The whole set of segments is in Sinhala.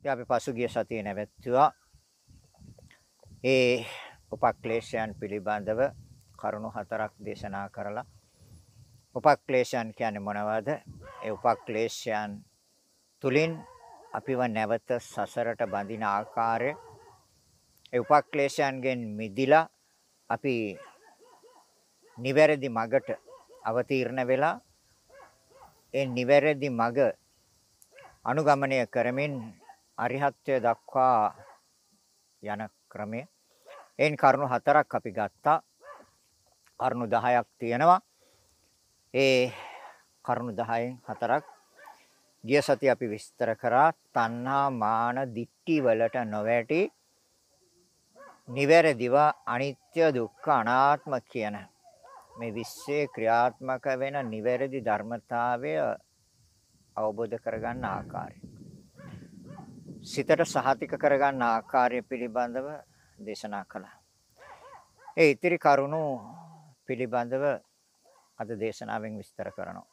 ඉතින් අපි පසුගිය සතියේ නැවැත්තුවා. ඒ උපක්ලේශයන් පිළිබඳව කරුණු හතරක් දේශනා කරලා. උපක්ලේශයන් කියන්නේ මොනවද? ඒ උපක්ලේශයන් තුලින් අපිව නැවත සසරට බඳින ආකාරය. ඒ උපක්ලේශයන්ගෙන් මිදිලා අපි නිවැරදි මගට අවතීර්ණ වෙලා ඒ නිවැරදි මග අනුගමනය කරමින් අරිහත්ත්වයට දක්වා යන ක්‍රමය. එයින් කරුණු හතරක් අපි ගත්තා. කරුණු 10ක් තියෙනවා. ඒ කරුණු 10න් හතරක් ගිය සතිය අපි විස්තර කරා තණ්හා මාන දික්ටි වලට නොවැටි නිවැරදිව අනිත්‍ය දුක්ඛ අනාත්ම කියන මේ විශ්වයේ ක්‍රියාත්මක වෙන නිවැරදි ධර්මතාවය අවබෝධ කරගන්න ආකාරය. සිතට සහතික කරගන්න ආකාරය පිළිබඳව දේශනා කළා. ඒ ඉතිරි කරුණු පිළිබඳව අද දේශනාවෙන් විස්තර කරනවා.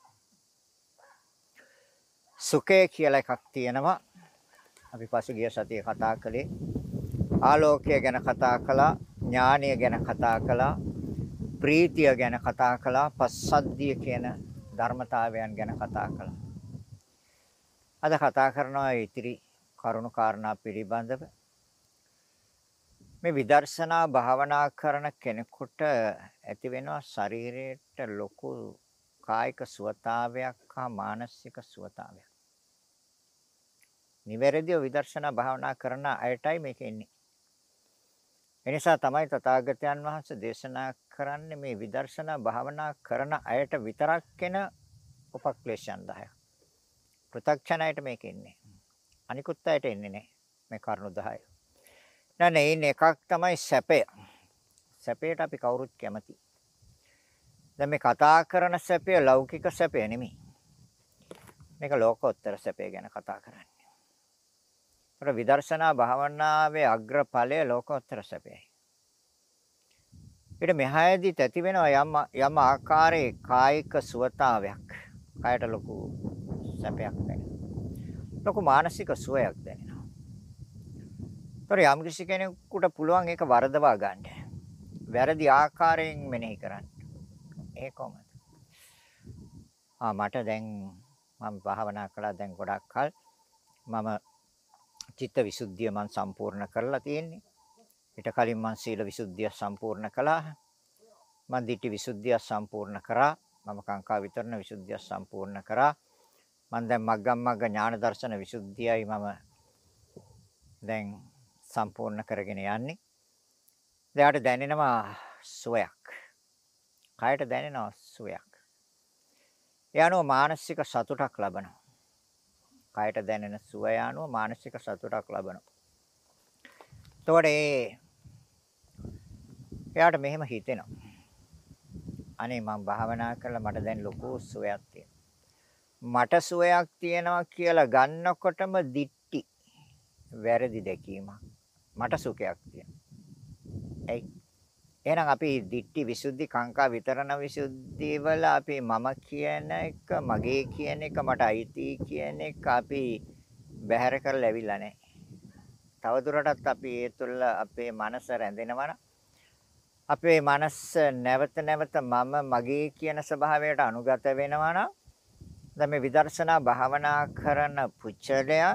සුඛය කියලා එකක් තියෙනවා. අපි පසුගිය සතියේ කතා කළේ ආලෝකය ගැන කතා කළා, ඥානය ගැන කතා කළා, ප්‍රීතිය ගැන කතා කළා, පස්සද්ධිය කියන ධර්මතාවයන් ගැන කතා කළා. අද කතා කරනවා ඉතිරි කරුණු කාරණා පිළිබඳව මේ විදර්ශනා භාවනා කරන කෙනෙකුට ඇති වෙනවා ශරීරයට ලොකු කායික සුවතාවයක් හා මානසික සුවතාවයක්. නිවැරදිව විදර්ශනා භාවනා කරන අයටයි මේක එන්නේ. එනිසා තමයි තථාගතයන් වහන්සේ දේශනා කරන්නේ මේ විදර්ශනා භාවනා කරන අයට විතරක් එන උපක්ලේශයන් 10ක්. පෘථග්ජනයට මේක එන්නේ. අනිකුත් අයට එන්නේ නැහැ. මේ කරුණු 10. නෑ නේ ඉන්නේ එකක් තමයි සැපය. සැපයට අපි කවුරුත් කැමති. දැන් මේ කතා කරන සැපය ලෞකික සැපය නෙමෙයි. මේක ලෝකෝත්තර සැපය ගැන කතා කරන්නේ. ඒතර විදර්ශනා භාවනාවේ අග්‍රඵලය ලෝකෝත්තර සැපයයි. ඊට මෙහායේදී තැති වෙනවා යම් යම් ආකාරයේ කායික සුවතාවයක්. කායට ලොකු සැපයක් දැනෙනවා. ලොකු මානසික සුවයක් දැනෙනවා. ඒතර යම් කිසි කෙනෙකුට පුළුවන් ඒක වරදවා ගන්න. වැරදි ආකාරයෙන් මෙනෙහි කරන්න. ඒ කොහොමද? ආ මට දැන් මම භාවනා කළා දැන් ගොඩක් කල මම චිත්ත විසුද්ධිය මම සම්පූර්ණ කරලා තියෙන්නේ. ඊට කලින් මම සීල විසුද්ධිය සම්පූර්ණ කළා. මම ditthi විසුද්ධිය සම්පූර්ණ කරා. මම කාංකා විතරණ විසුද්ධිය සම්පූර්ණ කරා. මම දැන් මග්ගම් මග්ග ඥාන දර්ශන විසුද්ධියයි මම දැන් සම්පූර්ණ කරගෙන යන්නේ. එයාට දැනෙනවා සුවයක්. කයට දැනෙනවා සුවයක්. එයානෝ මානසික සතුටක් ලබනවා. කයට දැනෙන සුවය අනුව මානසික සතුටක් ලබනවා. එතකොට ඒ එයාට මෙහෙම හිතෙනවා. අනේ මම භාවනා කරලා මට දැන් ලොකු සුවයක් තියෙනවා. මට සුවයක් තියෙනවා කියලා ගන්නකොටම දික්ටි වැරදි දැකීමක්. මට සුඛයක් තියෙනවා. එයි එහෙනම් අපි දිට්ටි විසුද්ධි කාංකා විතරණ විසුද්ධි වල අපි මම කියන එක මගේ කියන එක මට අයිති කියන එක අපි බැහැර කරලා ඇවිල්ලා නැහැ. තවදුරටත් අපි ඒ තුළ අපේ මනස රැඳෙනවා අපේ මනස නැවත නැවත මම මගේ කියන ස්වභාවයට අනුගත වෙනවා නම් දැන් මේ විදර්ශනා භාවනා කරන පුච්චලයා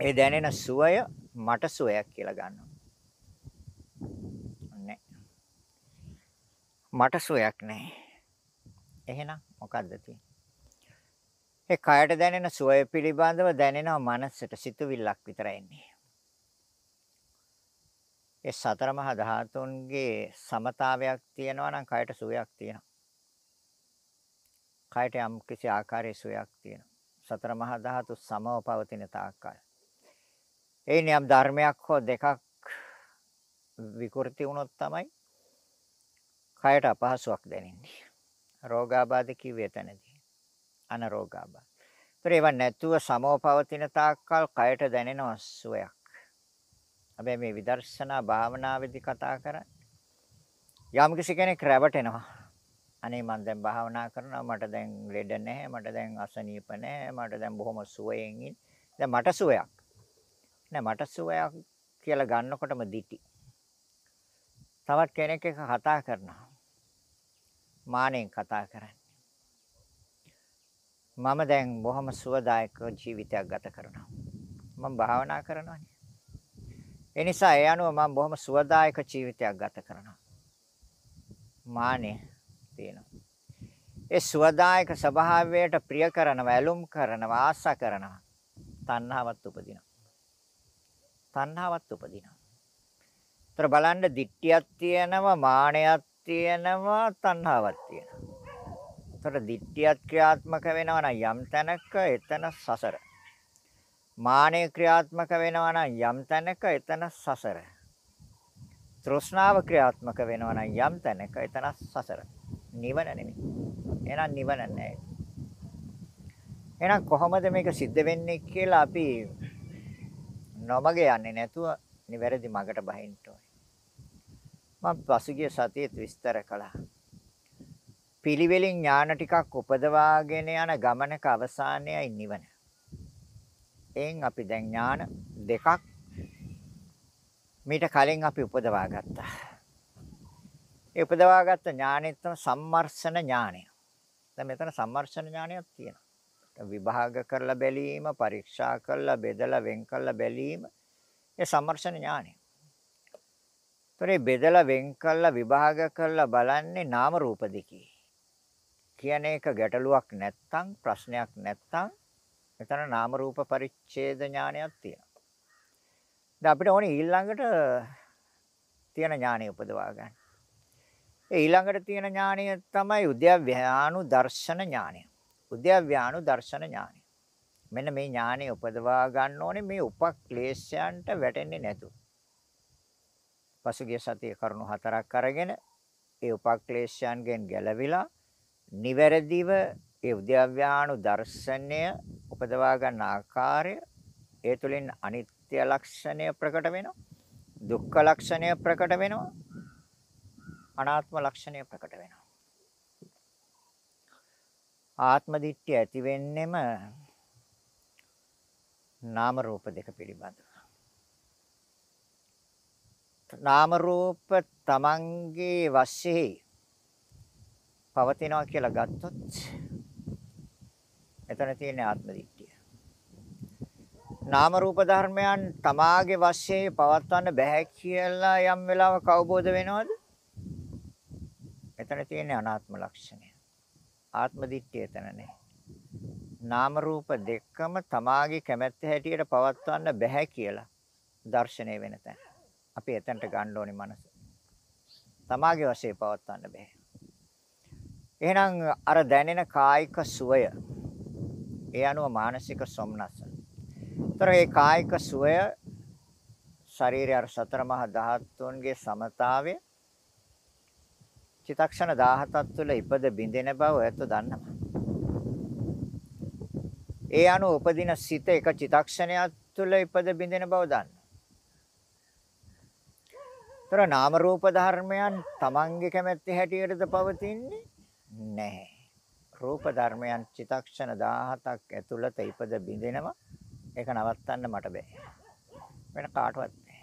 ඒ දැනෙන සුවය මට සුවයක් කියලා ගන්නවා. නෑ. මට සුවයක් නෑ. එහෙනම් මොකද්ද තියෙන්නේ? ඒ කයට දැනෙන සුවය පිළිබඳව දැනෙනවා මනසට සිතුවිල්ලක් විතරයි එන්නේ. ඒ සතර මහා ධාතුන්ගේ සමතාවයක් තියෙනවා නම් කයට සුවයක් තියෙනවා. කයට යම් කිසි ආකාරයේ සුවයක් තියෙනවා. සතර මහා ධාතු සමව පවතින තාක්කල්. ඒ නියම් ධර්මයක් හෝ දෙකක් විකෘති වුණොත් තමයි කයට අපහසුයක් දැනෙන්නේ. රෝගාබාධ කිව්වේ එතනදී. අනරෝගාබාධ. ඒතර ඒවා නැතුව සමව පවතින තාක්කල් කයට දැනෙන සුවයක්. හැබැයි මේ විදර්ශනා භාවනාවේදී කතා කරන්නේ යම් කිසි කෙනෙක් රැවටෙනවා. අනේ මම දැන් භාවනා කරනවා මට දැන් ලෙඩ නැහැ මට දැන් අසනීප නැහැ මට දැන් බොහොම සුවයෙන් ඉන්නේ. දැන් මට සුවයක්. නෑ මට සුවයක් කියලා ගන්නකොටම දිටි. තවත් කෙනෙක් එක්ක කතා කරනවා. මානෙන් කතා කරන්නේ. මම දැන් බොහොම සුවදායක ජීවිතයක් ගත කරනවා. මම භාවනා කරනවානේ. ඒ නිසා ඒ අනුව මම බොහොම සුවදායක ජීවිතයක් ගත කරනවා. මානෙ තියෙනවා. ඒ සුවදායක ස්වභාවයට ප්‍රිය කරනවා, ඇලුම් කරනවා, ආශා කරනවා. තණ්හාවත් උපදිනවා. තණ්හාවත් උපදිනවා. ତර බලන්න දිට්ඨියක් තියෙනවා, මානයක් තියෙනවා, තණ්හාවක් තියෙනවා. තර දිට්ඨියක් ක්‍රියාත්මක වෙනවා නම් යම් තැනක එතන සසර. මානෙ ක්‍රියාත්මක වෙනවා නම් යම් තැනක එතන සසර. තෘෂ්ණාව ක්‍රියාත්මක වෙනවා නම් යම් තැනක එතන සසර. නිවන නෙමෙයි. එහෙනම් නිවන නැහැ. එහෙනම් කොහොමද මේක සිද්ධ වෙන්නේ කියලා අපි නොමග යන්නේ නැතුව නිවැරදි මගට බහින්න ඕනේ. මම පසුගිය සතියේත් විස්තර කළා. පිළිවෙලින් ඥාන ටිකක් උපදවාගෙන යන ගමනක අවසානයයි නිවන. එයින් අපි දැන් ඥාන දෙකක් මීට කලින් අපි උපදවා ගත්තා. ඒ උපදවාගත්ත ඥානෙත් තමයි සම්මර්ෂණ ඥානය. දැන් මෙතන සම්මර්ෂණ ඥානයක් තියෙනවා. විභාග කරලා බැලීම, පරීක්ෂා කරලා බෙදලා වෙන් කරලා බැලීම ඒ සම්මර්ෂණ ඥානය. ඒතරේ බෙදලා වෙන් කරලා විභාග කරලා බලන්නේ නාම රූප දෙකේ. කියන එක ගැටලුවක් නැත්තම් ප්‍රශ්නයක් නැත්තම් එතන නාම රූප පරිච්ඡේද ඥානයක් තියෙනවා. දැන් අපිට ඕනේ ඊළඟට තියෙන ඥානය උපදවා ගන්න. ඒ ඊළඟට තියෙන ඥානය තමයි උද්‍යව්‍යානු දර්ශන ඥානය. උද්‍යව්‍යානු දර්ශන ඥානය. මෙන්න මේ ඥානය උපදවා ගන්න ඕනේ මේ උපක්ලේශයන්ට වැටෙන්නේ නැතුව. පසුගිය සතියේ කරුණු හතරක් අරගෙන ඒ උපක්ලේශයන්ගෙන් ගැලවිලා නිවැරදිව ඒ උද්‍යව්‍යානු දර්ශනය උපදවා ගන්න ආකාරය ඒ තුලින් අනිත්‍ය ලක්ෂණය ප්‍රකට වෙනවා දුක්ඛ ලක්ෂණය ප්‍රකට වෙනවා අනාත්ම ලක්ෂණය ප්‍රකට වෙනවා ආත්ම දිට්ඨිය ඇති වෙන්නෙම නාම රූප දෙක පිළිබඳව නාම රූප තමන්ගේ වශයෙන් පවතිනවා කියලා ගත්තොත් එතන තියෙන ආත්ම දිට්ඨිය. නාම රූප ධර්මයන් තමාගේ වශයෙන් පවත්වන්න බෑ කියලා යම් වෙලාවක අවබෝධ වෙනවද? එතන තියෙන අනාත්ම ලක්ෂණය. ආත්ම දිට්ඨිය එතන නෑ. නාම රූප දෙකම තමාගේ කැමැත්ත හැටියට පවත්වන්න බෑ කියලා දර්ශනය වෙන තැන. අපි එතනට ගන්න ඕනේ මනස. තමාගේ වශයෙන් පවත්වන්න බෑ. එහෙනම් අර දැනෙන කායික සුවය ඒ අනුව මානසික සොම්නස. ତර ඒ කායික සුවය ශරීරය අර සතර මහා ධාතුන්ගේ සමතාවය චිතක්ෂණ 17ක් තුළ ඉපද බිඳෙන බව ඔයත් දන්නවා. ඒ අනුව උපදින සිත එක චිතක්ෂණයක් තුළ ඉපද බිඳෙන බව දන්නවා. ତර නාම රූප ධර්මයන් තමන්ගේ කැමැත්ත හැටියටද පවතින්නේ නැහැ. රූප ධර්මයන් චිතක්ෂණ 17ක් ඇතුළත ඉපද බිඳෙනවා. ඒක නවත්තන්න මට බෑ. වෙන කාටවත් බෑ.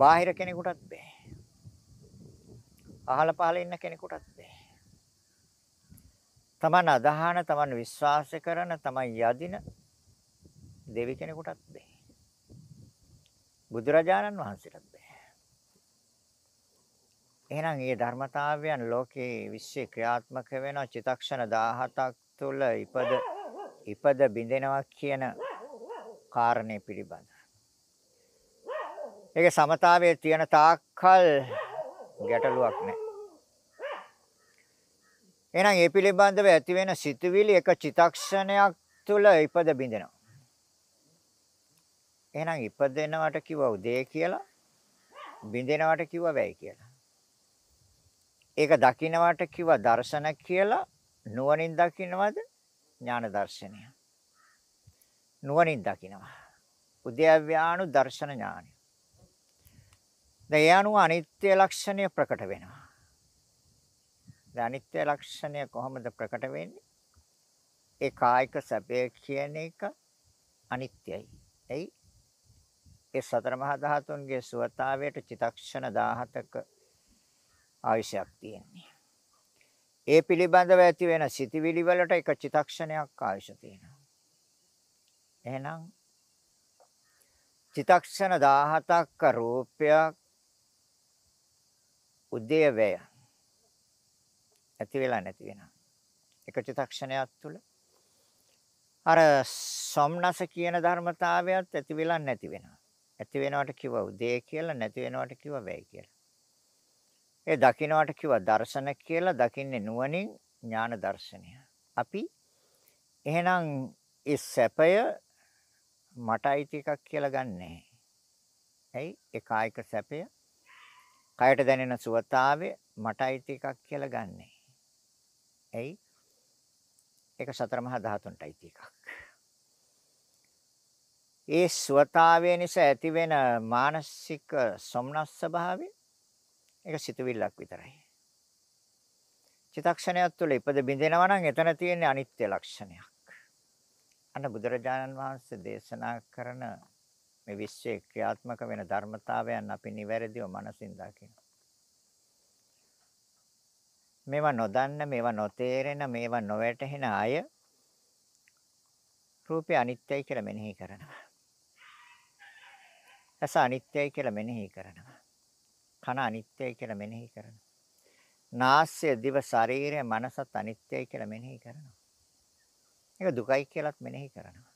බාහිර කෙනෙකුටත් බෑ. අහල පහල ඉන්න කෙනෙකුටත් බෑ. තමන් අදහන, තමන් විශ්වාස කරන, තමන් යදින දෙවි කෙනෙකුටත් බෑ. බුදුරජාණන් වහන්සේටත් එහෙනම් මේ ධර්මතාවයන් ලෝකේ විශ්ේ ක්‍රියාත්මක වෙන චිතක්ෂණ 17ක් තුළ ඉපද ඉපද බිඳෙනවා කියන කාරණේ පිළිබඳ. ඒක සමතාවයේ තියෙන තාක්කල් ගැටලුවක් නැහැ. එහෙනම් ඒ පිළිබඳව ඇති වෙන සිතුවිලි එක චිතක්ෂණයක් තුළ ඉපද බිඳෙනවා. එහෙනම් ඉපදෙනවට කිව්ව උදේ කියලා බිඳෙනවට කිව්ව වැයි කියලා. ඒක දකින්නවට කිව්වා දර්ශන කියලා නුවණින් දකින්නවද ඥාන දර්ශනය නුවණින් දකින්නවා උද්‍යව්‍යානු දර්ශන ඥානය දැන් ඒ අනුව අනිත්‍ය ලක්ෂණය ප්‍රකට වෙනවා දැන් අනිත්‍ය ලක්ෂණය කොහොමද ප්‍රකට වෙන්නේ ඒ කායික සැපය කියන එක අනිත්‍යයි එයි ඒ සතර මහා ධාතුන්ගේ සුවතාවයට චිතක්ෂණ 17ක ආයශයක් තියෙන්නේ. ඒ පිළිබඳව ඇති වෙන සිතිවිලි වලට එක චිතක්ෂණයක් ආයශ තියෙනවා. එහෙනම් චිතක්ෂණ 17ක් රූපයක් උදේ වේය ඇති වෙලා නැති වෙනවා. එක චිතක්ෂණයක් තුළ අර සොම්නස කියන ධර්මතාවයත් ඇති වෙලා නැති වෙනවා. ඇති වෙනවට කිව්ව උදේ කියලා නැති වෙනවට කිව්ව වැය කියලා. ඒ දකින්නවට කිව්ව දර්ශන කියලා දකින්නේ නුවණින් ඥාන දර්ශනය. අපි එහෙනම් ඒ සැපය මට අයිති එකක් කියලා ගන්නෑ. ඇයි? ඒ කායික සැපය කයට දැනෙන සුවතාවය මට අයිති එකක් කියලා ගන්නෑ. ඇයි? ඒක සතර මහා ධාතුන්ට අයිති එකක්. ඒ සුවතාවය නිසා ඇතිවෙන මානසික සොම්නස් ස්වභාවය ඒක සිතුවිල්ලක් විතරයි. චිතක්ෂණයක් තුළ ඉපද බින්දෙනවා නම් එතන තියෙන අනිත්‍ය ලක්ෂණයක්. අන්න බුදුරජාණන් වහන්සේ දේශනා කරන මේ විශ්වයේ ක්‍රියාත්මක වෙන ධර්මතාවයන් අපි නිවැරදිව මනසින් දකිනවා. මේවා නොදන්න, මේවා නොතේරෙන, මේවා නොවැටහෙන අය රූපය අනිත්‍යයි කියලා මෙනෙහි කරනවා. ඇස අනිත්‍යයි කියලා මෙනෙහි කරනවා. කන අනිත්‍යයි කියලා මෙනෙහි කරනවා. නාසය දිව ශරීරය මනසත් අනිත්‍යයි කියලා මෙනෙහි කරනවා. ඒක දුකයි කියලාත් මෙනෙහි කරනවා.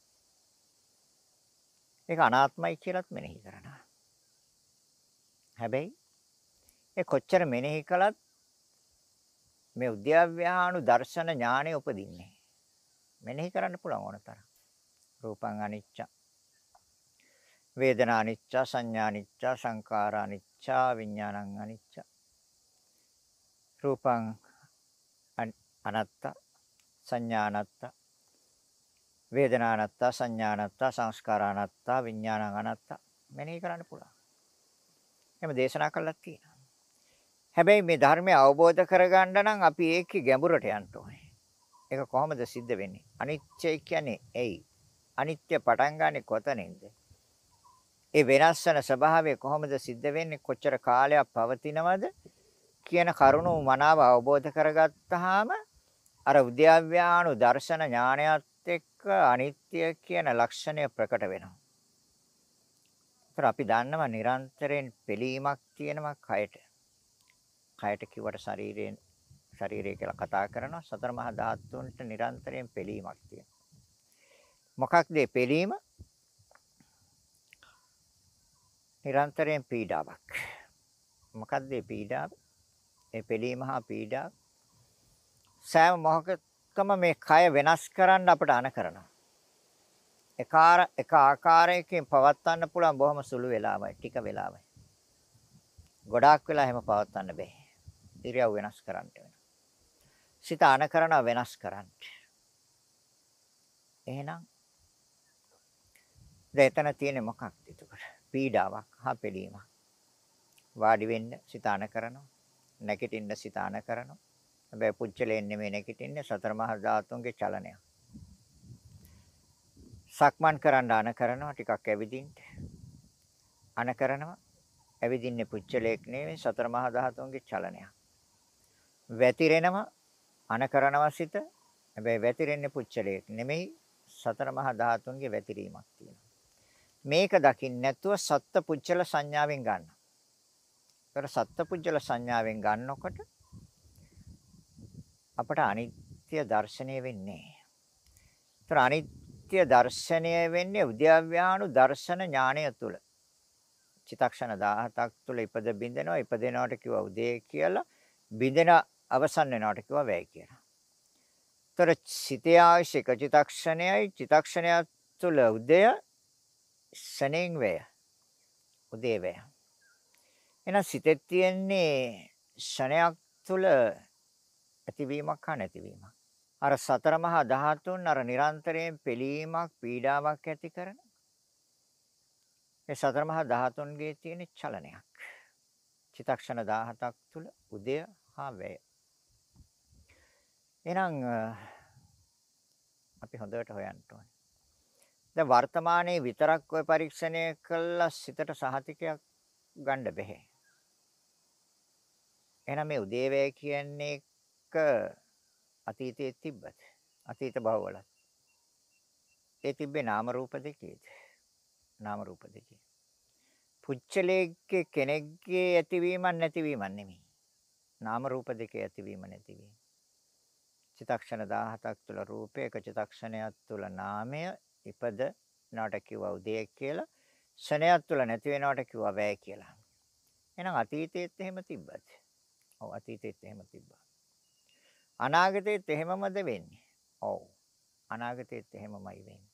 ඒක අනාත්මයි කියලාත් මෙනෙහි කරනවා. හැබැයි ඒ කොච්චර මෙනෙහි කළත් මේ උද්‍යව්‍යාණු දර්ශන ඥානෙ උපදින්නේ. මෙනෙහි කරන්න පුළුවන් ඕන තරම්. රූපං අනිච්ච. වේදනා අනිච්ච, සංඥා අනිච්ච, සංකාර අනිච්ච, විඥානං අනිච්ච. රූපං අනත්ත, සංඥා අනත්ත, වේදනා අනත්ත, සංඥා අනත්ත, සංස්කාර අනත්ත, විඥානං අනත්ත. මෙනෙහි කරන්න පුළුවන්. එහෙම දේශනා කළා තියෙනවා. හැබැයි මේ ධර්මය අවබෝධ කරගන්න නම් අපි ඒකේ ගැඹුරට යන්න ඕනේ. ඒක කොහොමද සිද්ධ වෙන්නේ? අනිත්‍ය කියන්නේ ඇයි? අනිත්‍ය පටන් ගන්නෙ කොතනින්ද? ඒ වෙනස් වෙන ස්වභාවය කොහොමද සිද්ධ වෙන්නේ? කොච්චර කාලයක් පවතිනවද? කියන කරුණු මනාව අවබෝධ කරගත්තාම අර උද්‍යව්‍යාණු දර්ශන ඥානයත් එක්ක අනිත්‍ය කියන ලක්ෂණය ප්‍රකට වෙනවා. ඒතර අපි දන්නවා නිරන්තරයෙන් පිළීමක් තියෙනවා කයට. කයට කිව්වට ශරීරයෙන් ශරීරය කියලා කතා කරනවා සතර මහා ධාතුන්ට නිරන්තරයෙන් පෙළීමක් තියෙනවා. මොකක්ද මේ පෙළීම? නිරන්තරයෙන් පීඩාවක්. මොකක්ද මේ පීඩාව? මේ පෙළීම හා පීඩාව සෑම මොහොතකම මේ කය වෙනස් කරන්න අපට අන කරනවා. එකාර එක ආකාරයකින් පවත්වන්න පුළුවන් බොහොම සුළු වෙලාවයි ටික වෙලාවයි. ගොඩාක් වෙලා එහෙම පවත්වන්න බෑ. ඉරියව් වෙනස් කරන්න වෙනවා. සිත අන කරන වෙනස් කරන්න. එහෙනම් දැන් එතන තියෙන්නේ මොකක්ද එතකොට? පීඩාවක් හා පිළීමක්. වාඩි වෙන්න සිත අන කරනවා. නැගිටින්න සිත අන කරනවා. හැබැයි පුච්චලෙන් නෙමෙයි නැගිටින්නේ සතර මහා ධාතුන්ගේ චලනය. සක්මන් කරන්න අන කරනවා ටිකක් ඇවිදින්න. අන කරනවා. ඇවිදින්නේ පුච්චලයක් නෙමෙයි සතර මහා ධාතුන්ගේ චලනයක්. වැතිරෙනවා අන කරනවා සිත. හැබැයි වැතිරෙන්නේ පුච්චලයක් නෙමෙයි සතර මහා ධාතුන්ගේ වැතිරීමක් තියෙනවා. මේක දකින්න නැතුව සත්ත්ව පුච්චල සංඥාවෙන් ගන්නවා. ඒතර සත්ත්ව පුච්චල සංඥාවෙන් ගන්නකොට අපට අනිත්‍ය දර්ශනය වෙන්නේ. ඒතර අනිත්‍ය දර්ශනය වෙන්නේ උද්‍යව්‍යාණු දර්ශන ඥාණය තුල. චිතක්ෂණ 17ක් තුල ඉපද බින්දෙනවා ඉපදෙනවට කිව්වා උදේ කියලා බින්දෙන අවසන් වෙනවට කිව්වා වැය කියලා. ତොර සිතේ ආශික චිතක්ෂණයයි චිතක්ෂණය තුළ උදය ශණෙන් වැය. උදේ වැය. එහෙනම් සිතේ තියෙන්නේ ශණයක් තුළ ඇතිවීමක් හා නැතිවීමක්. අර සතර මහා ධාතුන් අර නිරන්තරයෙන් පිළීමක් පීඩාවක් ඇති කරන ඒ සතර මහා ධාතුන්ගේ තියෙන චලනයක්. චිතක්ෂණ 17ක් තුල උදය හා වැය. එහෙනම් අපි හොඳට හොයන්න ඕනේ. දැන් වර්තමානයේ විතරක් ඔය පරීක්ෂණය කළා සිතට සහතිකයක් ගන්න බැහැ. එහෙනම් මේ උදේවැය කියන්නේ එක අතීතයේ තිබ්බද? අතීත භවවල. ඒ තිබ්බේ නාම රූප දෙකේද? නාම රූප දෙකේ. පුච්චලයේ කෙනෙක්ගේ ඇතිවීමක් නැතිවීමක් නෙමෙයි. නාම රූප දෙකේ ඇතිවීම නැතිවීම. චිතක්ෂණ 17ක් තුල රූපය, එක චිතක්ෂණයක් තුල නාමය ඉපද නට කිව්වා උදේ කියලා. ෂණයක් තුල නැති වෙනවට කිව්වා වැය කියලා. එහෙනම් අතීතයේත් එහෙම තිබ්බද? ඔව් අතීතයේත් එහෙම තිබ්බා. අනාගතයේත් එහෙමමද වෙන්නේ? ඔව්. අනාගතයේත් එහෙමමයි වෙන්නේ.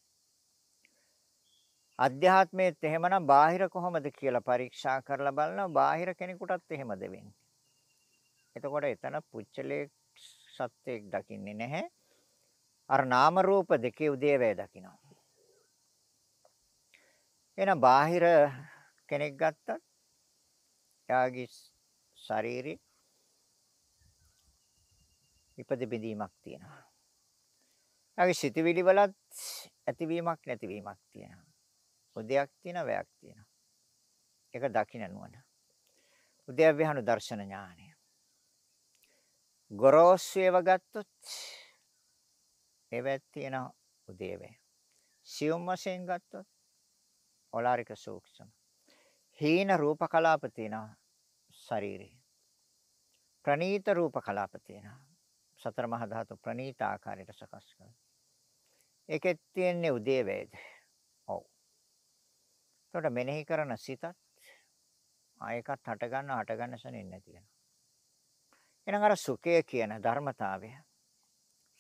අධ්‍යාත්මයේත් එහෙමනම් බාහිර කොහොමද කියලා පරීක්ෂා කරලා බලනවා බාහිර කෙනෙකුටත් එහෙමද වෙන්නේ. එතකොට එතන පුච්චලේ සත්‍යයක් දකින්නේ නැහැ. අර නාම රූප දෙකේ උදේවැය දකිනවා. එහෙනම් බාහිර කෙනෙක් ගත්තත් එයාගේ ශරීරේ ඉපද බෙදීමක් තියෙනවා. එයාගේ සිතවිලි වලත් ඇතිවීමක් නැතිවීමක් තියෙනවා. උදයක් තියෙනවා වැයක් තියෙනවා. ඒක දකින්න නුවණ. උද්‍යව්‍යහනු දර්ශන ඥානය. ගොරෝසු ඒවා ගත්තොත් ඒවත් තියෙන උදේවේ. සියුම් වශයෙන් ගත්තොත් ඔලාරික සූක්ෂම. හීන රූප කලාප තියෙනවා ශරීරේ. ප්‍රනීත රූප කලාප තියෙනවා. සතර මහා ධාතු ප්‍රනීත ආකාරයට සකස් කරනවා. ඒකෙත් තියෙන්නේ උදේවේද. ඔව්. එතකොට මෙනෙහි කරන සිතත් ආයකත් හට ගන්න හට ගන්න සෙනෙන්නේ නැති වෙනවා. එහෙනම් අර සුඛය කියන ධර්මතාවය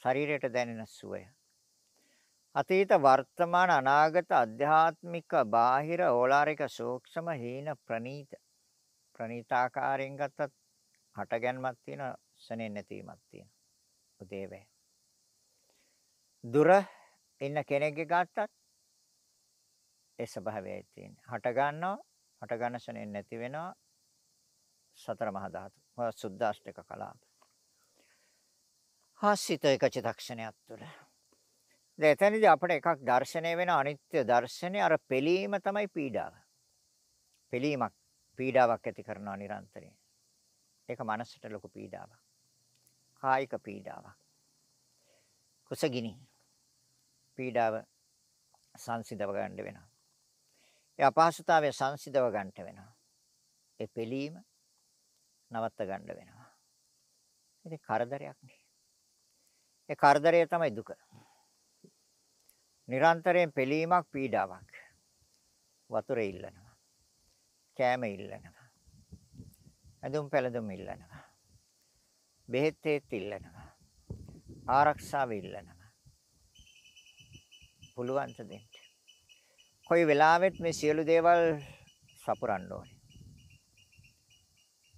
ශරීරයට දැනෙන සුවය අතීත වර්තමාන අනාගත අධ්‍යාත්මික බාහිර ඕලාරික සූක්ෂම හීන ප්‍රනීත ප්‍රනීතාකාරයෙන් ගත්තත් හටගැන්මක් තියෙන සනේ නැතිවීමක් තියෙන උදේවේ දුර ඉන්න කෙනෙක්ගේ ගත්තත් ඒ ස්වභාවයයි තියෙන්නේ හට ගන්නවා හට ගන්න සනේ නැති වෙනවා සතර මහා ධාතු සුද්දාෂ්ටක කලාප. හාසිත එක චිතක්ෂණයක් තුළ. දැන් එතනදී අපිට එකක් දැర్శණය වෙන අනිත්‍ය දර්ශනය අර පෙලීම තමයි පීඩාව. පෙලීමක් පීඩාවක් ඇති කරනවා නිරන්තරයෙන්. ඒක මනසට ලොකු පීඩාවක්. කායික පීඩාවක්. කුසගිනි පීඩාව සංසිඳව ගන්න වෙනවා. ඒ අපහසුතාවය සංසිඳව ගන්නට වෙනවා. ඒ පෙලීම නවත්ත ගන්න වෙනවා. ඉතින් කරදරයක් නේ. ඒ කරදරය තමයි දුක. නිරන්තරයෙන් පෙලීමක් පීඩාවක්. වතුර ඉල්ලනවා. කෑම ඉල්ලනවා. ඇඳුම් පැළඳුම් ඉල්ලනවා. බෙහෙත් තේත් ඉල්ලනවා. ආරක්ෂාව ඉල්ලනවා. පුළුවන් දෙන්න. කොයි වෙලාවෙත් මේ සියලු දේවල් සපුරන්න ඕනේ.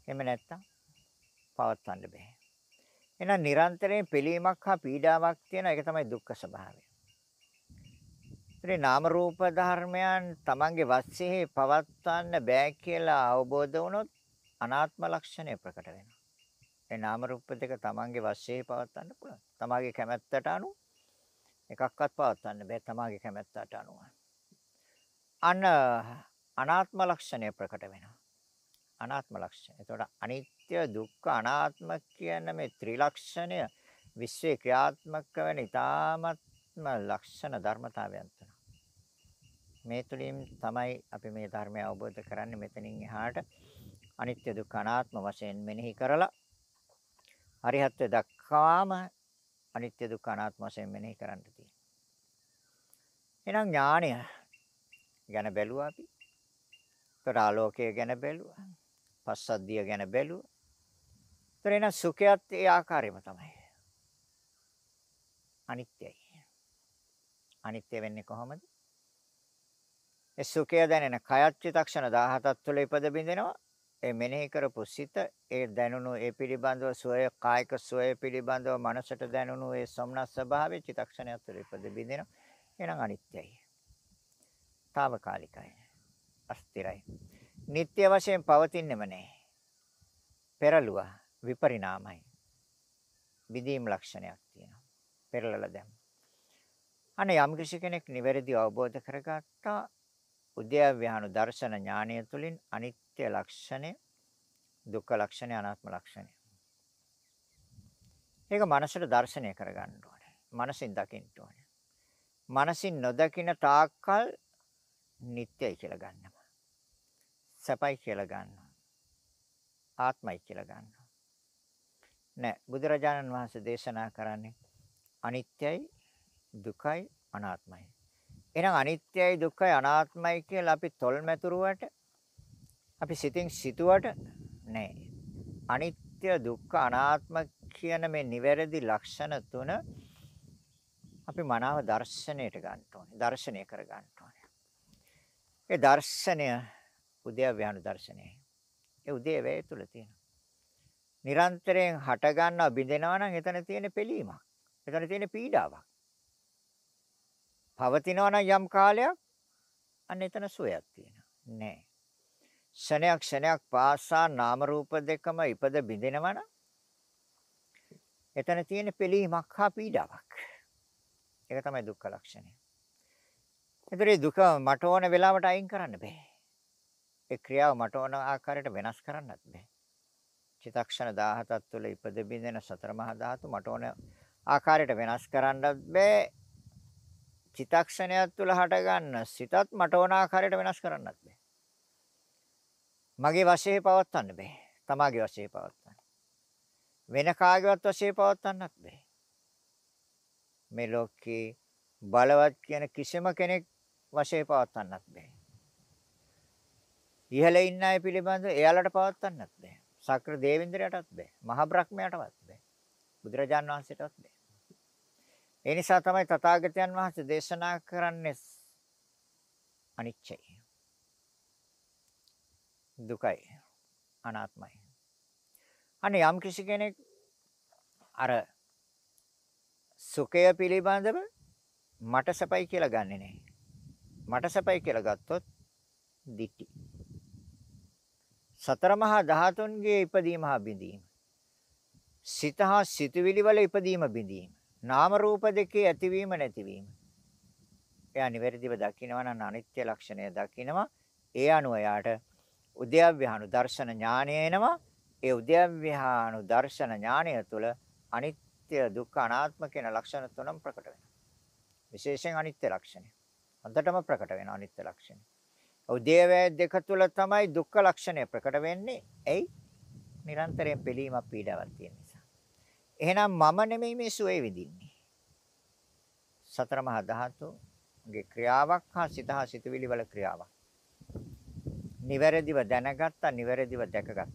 එහෙම නැත්තම් පවත්වන්න බෑ. එහෙනම් නිරන්තරයෙන් පිළීමක් හා පීඩාවක් තියෙන එක තමයි දුක්ඛ ස්වභාවය. ඉතින් නාම රූප ධර්මයන් තමන්ගේ වශයෙන් පවත්වන්න බෑ කියලා අවබෝධ වුණොත් අනාත්ම ලක්ෂණය ප්‍රකට වෙනවා. ඒ නාම රූප දෙක තමන්ගේ වශයෙන් පවත්වන්න පුළුවන්. තමාගේ කැමැත්තට අනුව එකක්වත් පවත්වන්න බෑ තමාගේ කැමැත්තට අනුව. අන අනාත්ම ලක්ෂණය ප්‍රකට වෙනවා. අනාත්ම ලක්ෂණය. එතකොට අනිත්‍ය දුක්ඛ අනාත්ම කියන මේ ත්‍රිලක්ෂණය විශ්වේ ක්‍රියාත්මක වෙන ඊ타ත්ම ලක්ෂණ ධර්මතාවයන් තුන. මේ තුලින් තමයි අපි මේ ධර්මය අවබෝධ කරන්නේ මෙතනින් එහාට අනිත්‍ය දුක්ඛ අනාත්ම වශයෙන් මෙනෙහි කරලා අරිහත්ත්වයට දක්වාම අනිත්‍ය දුක්ඛ අනාත්ම වශයෙන් මෙනෙහි කරන්න තියෙනවා. එහෙනම් ඥානය ගැන බැලුවා අපි. ඒතර ආලෝකය ගැන බැලුවා. පස්සද්ධිය ගැන බැලුවා. ඒතර එන සුඛයත් ඒ ආකාරයම තමයි. අනිත්‍යයි. අනිත්‍ය වෙන්නේ කොහොමද? ඒ සුඛය දැනෙන කයත් චිතක්ෂණ 17ක් තුළ ඉපද බින්දෙනවා. ඒ මෙනෙහි කරපු සිත ඒ දැනුණු ඒ පිළිබඳව සෝය කායික සෝය පිළිබඳව මනසට දැනුණු ඒ සොම්නස් ස්වභාවයේ චිතක්ෂණය තුළ ඉපද බින්දිනවා එහෙනම් අනිත්‍යයි. తాවකාලිකයි. අස්තිරයි. නিত্য වශයෙන් පවතින්නෙම නැහැ. පෙරළුව විපරිණාමයි. විදීම් ලක්ෂණයක් තියෙනවා. පෙරළලා දැම්. අනේ යම් කෙනෙක් නිවැරදි අවබෝධ කරගත්තා උද්‍යව්‍යානු දර්ශන ඥානය තුළින් අනිත්‍ය ලක්ෂණය දුක්ඛ ලක්ෂණය අනාත්ම ලක්ෂණය ඒක මනසට දර්ශනය කරගන්න ඕනේ. මනසින් දකින්න ඕනේ. මනසින් නොදකින තාක්කල් නිට්ටයයි කියලා ගන්නවා. සපයි කියලා ගන්නවා. ආත්මයි කියලා ගන්නවා. නෑ බුදුරජාණන් වහන්සේ දේශනා කරන්නේ අනිත්‍යයි දුකයි අනාත්මයි. එහෙනම් අනිත්‍යයි දුක්ඛයි අනාත්මයි කියලා අපි තොල්මැතුරුවට අපි සිතින් සිතුවට නෑ. අනිත්‍ය දුක්ඛ අනාත්ම කියන මේ නිවැරදි ලක්ෂණ තුන අපි මනාව දර්ශනයට ගන්න ඕනේ. දර්ශනය කර ගන්න ඕනේ. ඒ දර්ශනය උද්‍යව්‍යානු දර්ශනය. ඒ උදේවැය තුල තියෙන. නිරන්තරයෙන් හට ගන්නව බිඳෙනවා නම් එතන තියෙන පිළීමක්. එතන තියෙන පීඩාවක්. පවතිනවා නම් යම් කාලයක් අන්න එතන සුවයක් තියෙනවා. නෑ. ක්ෂණයක් ක්ෂණයක් පාසා නාම රූප දෙකම ඉපද බිඳෙනවා නම් එතන තියෙන පිළීමක් හා පීඩාවක්. ඒක තමයි දුක්ඛ ලක්ෂණය. ඒතරේ දුක මට ඕන වෙලාවට අයින් කරන්න බෑ. ඒ ක්‍රියාව මට ඕන ආකාරයට වෙනස් කරන්නත් බෑ. චිතක්ෂණ 17ක් තුළ ඉපද බින්දෙන සතර මහා ධාතු මට ඕන ආකාරයට වෙනස් කරන්නත් බෑ. චිතක්ෂණයක් තුළ හටගන්න සිතත් මට ඕන ආකාරයට වෙනස් කරන්නත් බෑ. මගේ වශයේ පවත්වන්න බෑ. තමාගේ වශයේ පවත්වන්න. වෙන කාගේවත් වශයේ පවත්වන්නත් බෑ. මේ ලෝකේ බලවත් කියන කිසිම කෙනෙක් වශයේ පවත්වන්නත් බෑ. ඉහළ ඉන්න අය පිළිබඳ එයාලට පවත්වන්නත් බෑ. සක්‍ර දේවේන්ද්‍රයටත් බෑ. මහා බ්‍රහ්මයටවත් බෑ. බුදුරජාන් වහන්සේටවත් බෑ. ඒ නිසා තමයි තථාගතයන් වහන්සේ දේශනා කරන්නේ අනිච්චයි. දුකයි. අනාත්මයි. අනේ යම් කිසි කෙනෙක් අර සුඛය පිළිබඳව මට සපයි කියලා ගන්නෙ නැහැ. මට සපයි කියලා ගත්තොත් දිටි. සතර මහා ධාතුන්ගේ ඉපදීම හා බිඳීම. සිත හා සිතුවිලි වල ඉපදීම බිඳීම. නාම රූප දෙකේ ඇතිවීම නැතිවීම. එයා නිවැරදිව දකිනවා නම් අනිත්‍ය ලක්ෂණය දකිනවා. ඒ අනුව යාට උද්‍යව්‍යහානු දර්ශන ඥානය එනවා. ඒ උද්‍යව්‍යහානු දර්ශන ඥානය තුළ අනිත්‍ය දුක්ඛ අනාත්ම කියන ලක්ෂණ තුනම ප්‍රකට වෙනවා. විශේෂයෙන් අනිත්‍ය ලක්ෂණය. හොඳටම ප්‍රකට වෙනවා අනිත්‍ය ලක්ෂණය. උද්‍යවය දෙක තුළ තමයි දුක්ඛ ලක්ෂණය ප්‍රකට වෙන්නේ. එයි නිරන්තරයෙන් පිළීමක් පීඩාවක් තියෙන නිසා. එහෙනම් මම නෙමෙයි මේ සුවේ විඳින්නේ. සතර මහා ධාතුගේ ක්‍රියාවක් හා සිත හා සිතුවිලි වල ක්‍රියාවක්. නිවැරදිව දැනගත්තා, නිවැරදිව දැකගත්තා.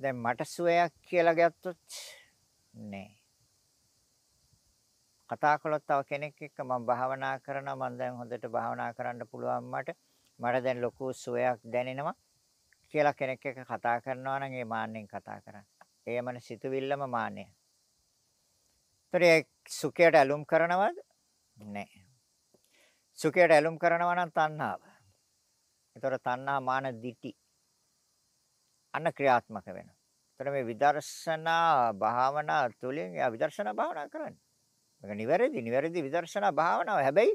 දැන් මට සුවයක් කියලා ගත්තොත් නෑ. කතා කළොත් තව කෙනෙක් එක්ක මම භාවනා කරනවා මම දැන් හොඳට භාවනා කරන්න පුළුවන් මට මට දැන් ලොකු සුවයක් දැනෙනවා කියලා කෙනෙක් එක්ක කතා කරනවා නම් ඒ මාන්නෙන් කතා කරන්නේ. ඒ මන සිතුවිල්ලම මාන්නය. ඒතර ඒ සුඛයට ඇලුම් කරනවද? නැහැ. සුඛයට ඇලුම් කරනවා නම් තණ්හාව. ඒතර තණ්හා මාන දිටි. අන්න ක්‍රියාත්මක වෙනවා. ඒතර මේ විදර්ශනා භාවනා තුළින් යා විදර්ශනා භාවනා කරන්නේ. මේක නිවැරදි නිවැරදි විදර්ශනා භාවනාව. හැබැයි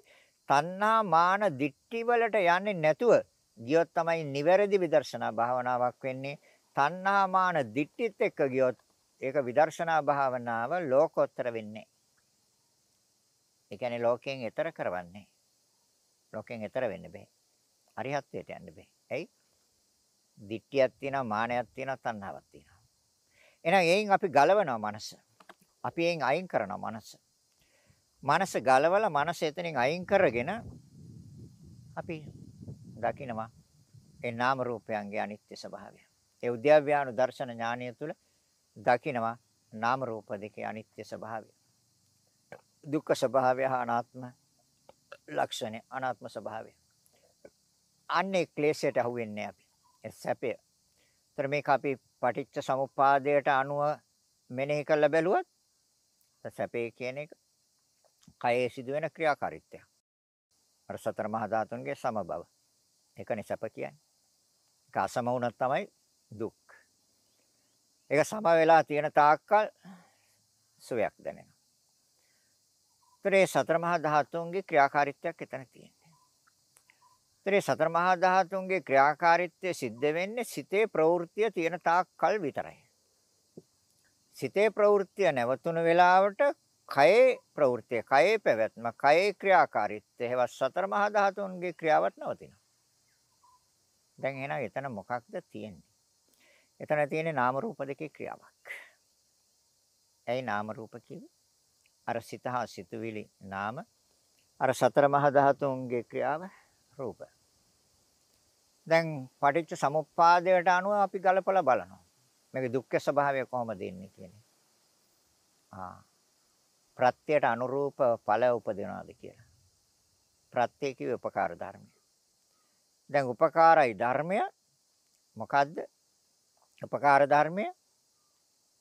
තණ්හා මාන දිට්ටි වලට යන්නේ නැතුව ගියොත් තමයි නිවැරදි විදර්ශනා භාවනාවක් වෙන්නේ. තණ්හා මාන දිට්ටිත් එක්ක ගියොත් ඒක විදර්ශනා භාවනාව ලෝකෝත්තර වෙන්නේ. ඒ කියන්නේ ලෝකයෙන් එතර කරවන්නේ. ලෝකයෙන් එතර වෙන්න බෑ. අරිහත්ත්වයට යන්න බෑ. ඇයි? දිට්ඨියක් තියෙනවා, මානයක් තියෙනවා, තණ්හාවක් තියෙනවා. එහෙනම් එයින් අපි ගලවනවා මනස. අපි එයින් අයින් කරනවා මනස. මනස ගලවලා මනස එතනින් අයින් කරගෙන අපි දකිනවා ඒ නාම රූපයන්ගේ අනිත්‍ය ස්වභාවය. ඒ උද්‍යව්‍යානු දර්ශන ඥානය තුළ දකිනවා නාම රූප දෙකේ අනිත්‍ය ස්වභාවය. දුක්ඛ ස්වභාවය හා අනාත්ම ලක්ෂණය අනාත්ම ස්වභාවය. අන්නේ ක්ලේශයට අහුවෙන්නේ අපි. ඒ සැපය. ତර මේක අපි පටිච්ච සමුප්පාදයට අනුව මෙනෙහි කරලා බැලුවොත් සැපේ කියන එක කයේ සිදුවෙන ක්‍රියාකාරීත්වය. අර සතර මහා ධාතුන්ගේ සමබව. ඒකනේ සැප කියන්නේ. ඒක අසම වුණත් තමයි දුක්. ඒක සම වෙලා තියෙන තාක්කල් සුවයක් දැනෙනවා. ත්‍රේ සතර මහා ධාතුන්ගේ ක්‍රියාකාරීත්වයක් එතන තියෙනවා. ත්‍රේ සතර මහා ධාතුන්ගේ ක්‍රියාකාරීත්වය සිද්ධ වෙන්නේ සිතේ ප්‍රවෘත්තිය තියෙන තාක් කල් විතරයි. සිතේ ප්‍රවෘත්තිය නැවතුණු වෙලාවට කයේ ප්‍රවෘත්තිය, කයේ පැවැත්ම, කයේ ක්‍රියාකාරීත්වය හේවත් සතර මහා ධාතුන්ගේ ක්‍රියාවත් නවතිනවා. දැන් එහෙනම් එතන මොකක්ද තියෙන්නේ? එතන තියෙන්නේ නාම රූප දෙකේ ක්‍රියාවක්. ඇයි නාම රූප කිව්වේ? අර සිත හා සිතුවිලි නාම අර සතර මහා ධාතුන්ගේ ක්‍රියාව රූප. දැන් පටිච්ච සමුප්පාදයට අනුව අපි ගලපලා බලනවා. මේකේ දුක්ඛ ස්වභාවය කොහොමද එන්නේ කියන්නේ. ආ ප්‍රත්‍යයට අනුරූප ඵල උපදිනවාද කියලා. ප්‍රත්‍ය කිව්වේ උපකාර ධර්මය. දැන් උපකාරයි ධර්මය මොකද්ද? උපකාර ධර්මය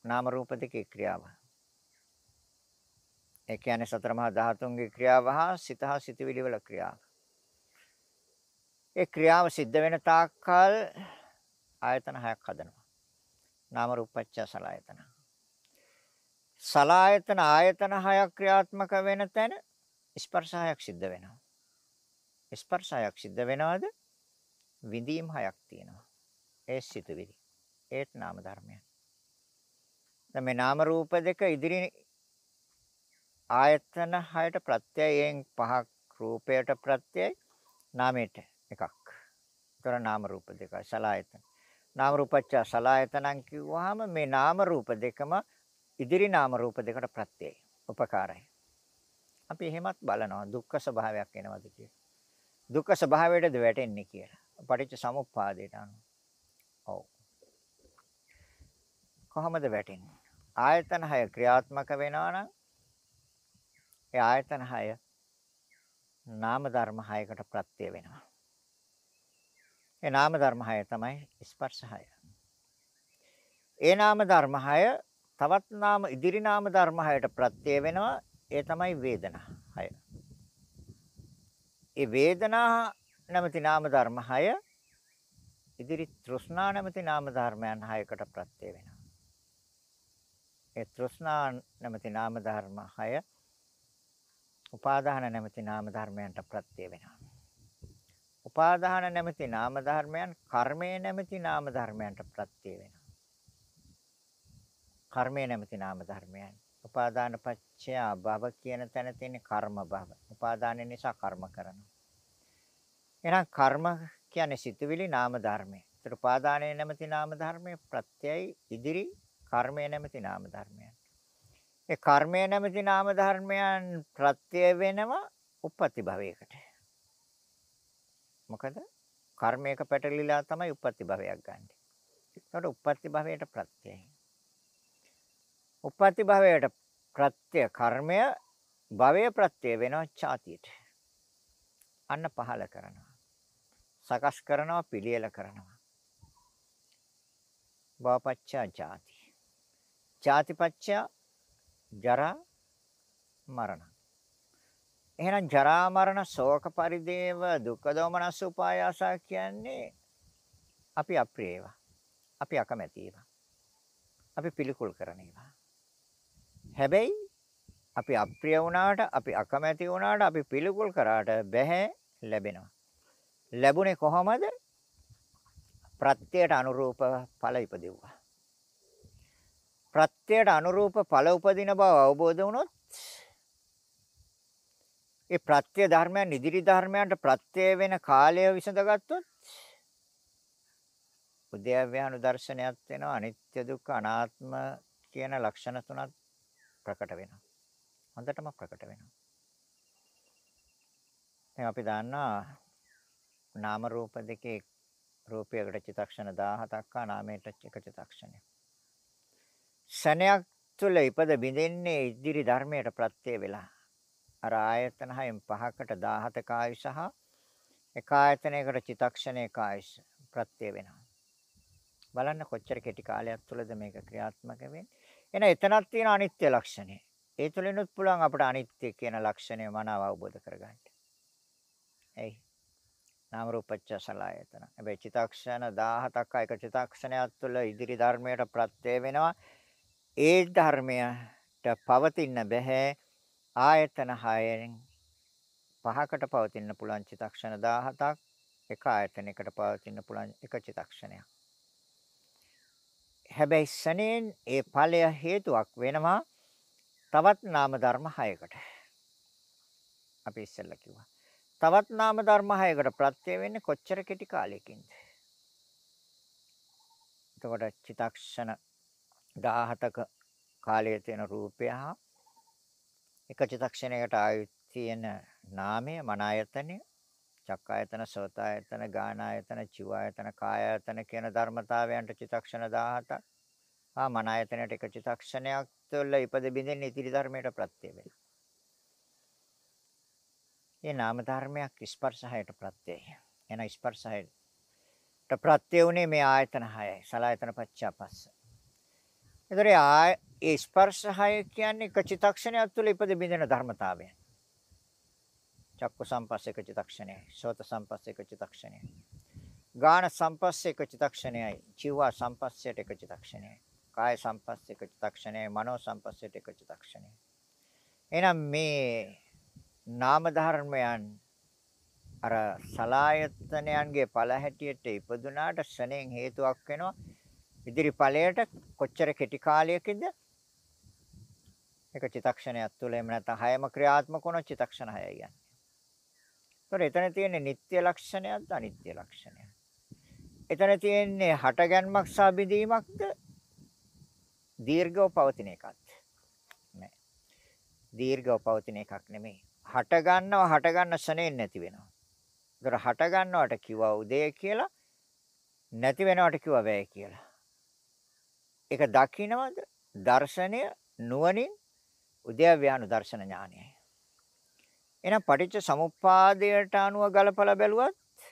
නාම රූප දෙකේ ක්‍රියාව. ඒ කියන්නේ සතර මහා ධාතුන්ගේ ක්‍රියාව හා සිත හා සිතවිලි වල ක්‍රියාව. ඒ ක්‍රියාව සිද්ධ වෙන තාක්කල් ආයතන හයක් හදනවා. නාම රූපච්ඡ සලආයතන. සලායතන ආයතන හයක් ක්‍රියාත්මක වෙන තැන ස්පර්ශයක් සිද්ධ වෙනවා. ස්පර්ශයක් සිද්ධ වෙනවද? විඳීම් හයක් තියෙනවා. ඒ සිතුවිලි. ඒත් නාම ධර්මයන්. දැන් මේ නාම රූප දෙක ඉදිරි ආයතන හයට ප්‍රත්‍යයෙන් පහක් රූපයට ප්‍රත්‍යයයි නාමයට එකක්. ඒතර නාම රූප දෙකයි සලායතන. නාම රූපච්ච සලායතනං කිව්වහම මේ නාම රූප දෙකම ඉදිරි නාම රූප දෙකට ප්‍රත්‍යයයි. උපකාරයි. අපි එහෙමත් බලනවා දුක්ඛ ස්වභාවයක් එනවද කියලා. දුක්ඛ ස්වභාවයටද වැටෙන්නේ කියලා. පටිච්ච සමුප්පාදයට අනුව. ඔව්. කොහොමද වැටෙන්නේ? ආයතන 6 ක්‍රියාත්මක වෙනවා නම් ඒ ආයතන 6 නාම ධර්ම 6කට ප්‍රත්‍ය වෙනවා. ඒ නාම ධර්ම 6 තමයි ස්පර්ශ 6. ඒ නාම ධර්ම 6 තවත් නාම ඉදිරි නාම ධර්ම 6ට ප්‍රත්‍ය වෙනවා. ඒ තමයි වේදනා 6. ඒ වේදනා නැමැති නාම ධර්ම 6 ඉදිරි තෘෂ්ණා නැමැති නාම ධර්මයන් 6කට ප්‍රත්‍ය වෙනවා. ඒ තෘෂ්ණා නැමැති නාම ධර්ම 6 උපාදාන නැමැති නාම ධර්මයන්ට ප්‍රත්‍ය වෙනවා. උපාදාන නැමැති නාම ධර්මයන් කර්මය නැමැති නාම ධර්මයන්ට ප්‍රත්‍ය වෙනවා. කර්මය නැමැති නාම ධර්මයන්. උපාදාන පත්‍ය භව කියන තැන තියෙන කර්ම භව. උපාදාන නිසා කර්ම කරනවා. එහෙනම් කර්ම කියන්නේ සිතුවිලි නාම ධර්මය. ඒතර උපාදානයේ නැමැති නාම ධර්මයේ ප්‍රත්‍යයයි ඉදිරි කර්මය නැමැති නාම ධර්මයන්. ඒ කර්මය නැමැති නාම ධර්මයන් ප්‍රත්‍ය වෙනවා උපපති භවයකට. මොකද කර්මයක පැටලිලා තමයි උපපති භවයක් ගන්න. ඒකට උපපති භවයට ප්‍රත්‍යයයි. උපපති භවයට ප්‍රත්‍ය කර්මය භවය ප්‍රත්‍ය වෙනවා ඡාතියට. අන්න පහල කරනවා. සකස් කරනවා පිළියෙල කරනවා. භවපච්චා ඡාති. ඡාතිපච්චා ජරා මරණ. එහෙනම් ජරා මරණ ශෝක පරිදේව දුක්ඛ දෝමනස් උපායාස කියන්නේ අපි අප්‍රිය ඒවා. අපි අකමැති ඒවා. අපි පිළිකුල් කරන ඒවා. හැබැයි අපි අප්‍රිය වුණාට අපි අකමැති වුණාට අපි පිළිකුල් කරාට බැහැ ලැබෙනවා. ලැබුණේ කොහමද? ප්‍රත්‍යයට අනුරූප ඵල ඉපදෙව්වා. ප්‍රත්‍යයට අනුරූප ඵල උපදින බව අවබෝධ වුණොත් ඒ ප්‍රත්‍ය ධර්මයන් ඉදිරි ධර්මයන්ට ප්‍රත්‍ය වෙන කාලය විසඳගත්තොත් උද්‍යව්‍යානු දර්ශනයක් වෙනවා අනිත්‍ය දුක්ඛ අනාත්ම කියන ලක්ෂණ තුනක් ප්‍රකට වෙනවා. හොඳටම ප්‍රකට වෙනවා. දැන් අපි දන්නවා නාම රූප දෙකේ රූපයකට චිතක්ෂණ 17ක් ආ නාමයට එක චිතක්ෂණයක්. ශනයක් තුළ ඉපද බිඳින්නේ ඉදිරි ධර්මයට ප්‍රත්‍ය වෙලා. අර ආයතන හයෙන් පහකට 17 කායස සහ එක ආයතනයකට චිතක්ෂණයක ආයස ප්‍රත්‍ය වෙනවා. බලන්න කොච්චර කෙටි කාලයක් තුළද මේක ක්‍රියාත්මක වෙන්නේ. එන එතනක් තියෙන අනිත්‍ය ලක්ෂණය. ඒ තුළිනුත් පුළුවන් අපට අනිත්‍ය කියන ලක්ෂණය මනාව අවබෝධ කරගන්න. එයි. නාම රූපච්ච සලආයතන. හැබැයි චිතක්ෂණ 17ක් එක චිතක්ෂණයක් තුළ ඉදිරි ධර්මයට ප්‍රත්‍ය වෙනවා. ඒ ධර්මයට පවතින්න බෑ ආයතන 6න් පහකට පවතින්න පුළුවන් චිතක්ෂණ 17ක් එක ආයතනයකට පවතින්න පුළුවන් එක චිතක්ෂණයක්. හැබැයි සනේන් ඒ ඵලය හේතුවක් වෙනවා තවත් නාම ධර්ම 6කට. අපි ඉස්සෙල්ලා කිව්වා. තවත් නාම ධර්ම 6කට ප්‍රත්‍ය වෙන්නේ කොච්චර කෙටි කාලයකින්ද? එතකොට චිතක්ෂණ 17ක කාලයේ තියෙන රූපය හා එක චිතක්ෂණයකට ආයු තියෙන නාමය මන ආයතනය චක්කායතන සෝතායතන ගානායතන චිවායතන කායායතන කියන ධර්මතාවයන්ට චිතක්ෂණ 17ක් ආ මන ආයතනයට එක චිතක්ෂණයක් තුළ ඉපද බින්දින් ඉතිරි ධර්මයට ප්‍රත්‍ය වෙනවා. මේ නාම ධර්මයක් ස්පර්ශහයට ප්‍රත්‍යයයි. එන ස්පර්ශහයට ප්‍රත්‍ය උනේ මේ ආයතන 6යි. සලායතන පච්චාපස්ස. ඒතරේ ආ ඒ ස්පර්ශහය කියන්නේ එක චිතක්ෂණයක් තුළ ඉපද බින්දින ධර්මතාවයන්. චක්කු සම්පස්සේක චිතක්ෂණයයි. සෝත සම්පස්සේක චිතක්ෂණයයි. ගාන සම්පස්සේක චිතක්ෂණයයි. චිවා සම්පස්සේට එක චිතක්ෂණයයි. කාය සම්පස්සේක චිතක්ෂණයයි. මනෝ සම්පස්සේට එක චිතක්ෂණයයි. එහෙනම් මේ නාම ධර්මයන් අර සලායතනයන්ගේ ඵල හැටියට ඉපදුනාට ශණයෙන් හේතුවක් වෙනවා. ඉදිරි ඵලයට කොච්චර කෙටි කාලයකින්ද එක චිතක්ෂණයක් තුළ එහෙම නැත්නම් හයම ක්‍රියාත්මක වුණොත් චිතක්ෂණ හයයි යන්නේ. ඒතර එතන තියෙන්නේ නিত্য ලක්ෂණයක්ද අනිත්‍ය ලක්ෂණයක්ද? එතන තියෙන්නේ හටගන්මක් සහ බිඳීමක්ද? දීර්ඝව පවතින එකක්ද? නෑ. දීර්ඝව පවතින එකක් නෙමෙයි. හට ගන්නව හට ගන්න ශනේ නැති වෙනවා. ඒතර හට ගන්නවට කිව්වා උදේ කියලා නැති වෙනවට කිව්වා වැය කියලා. ඒක දකින්නවද? දර්ශනය නුවණින් උද්‍යව්‍යානු දර්ශන ඥානයයි. එහෙනම් පටිච්ච සමුප්පාදයට අනුව ගලපලා බැලුවත්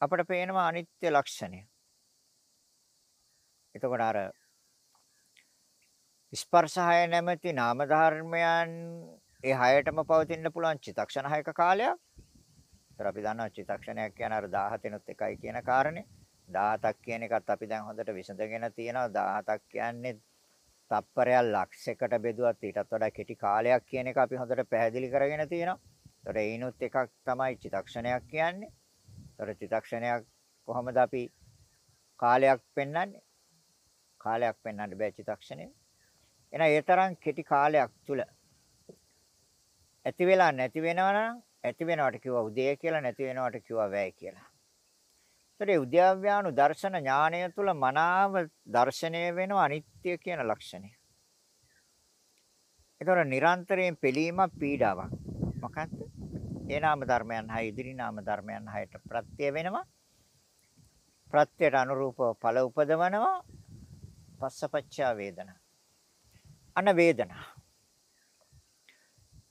අපට පේනවා අනිත්‍ය ලක්ෂණය. එතකොට අර ස්පර්ශය නැමැති නාම ධර්මයන් ඒ හයටම පවතින්න පුළුවන් චිතක්ෂණ හයක කාලයක්. ඒතර අපි දන්නවා චිතක්ෂණයක් කියන අර 17නොත් එකයි කියන කාරණේ. 17ක් කියන එකත් අපි දැන් හොඳට විසඳගෙන තියෙනවා 17ක් කියන්නේ තප්පරයක් ලක්ෂයකට බෙදුවත් ඊටත් වඩා කෙටි කාලයක් කියන එක අපි හොඳට පැහැදිලි කරගෙන තියෙනවා. ඒතර ඒනොත් එකක් තමයි චිතක්ෂණයක් කියන්නේ. ඒතර චිතක්ෂණයක් කොහොමද අපි කාලයක් පෙන්වන්නේ? කාලයක් පෙන්වන්න බෑ චිතක්ෂණය. එහෙනම් ඒ තරම් කෙටි කාලයක් තුල ඇති වෙලා නැති වෙනවා නම් ඇති වෙනවට කිව්වා උදේ කියලා නැති වෙනවට කිව්වා වැය කියලා. ඒතරේ උද්‍යව්‍යානු දර්ශන ඥානය තුල මනාව දර්ශනය වෙනවා අනිත්‍ය කියන ලක්ෂණය. ඒතර නිරන්තරයෙන් පිළීමක් පීඩාවක්. මොකද්ද? ඒ නාම ධර්මයන් හය ඉදිරි නාම ධර්මයන් හයට ප්‍රත්‍ය වෙනවා. ප්‍රත්‍යයට අනුරූපව ඵල උපදවනවා. පස්සපච්චා වේදනා. අන වේදනා.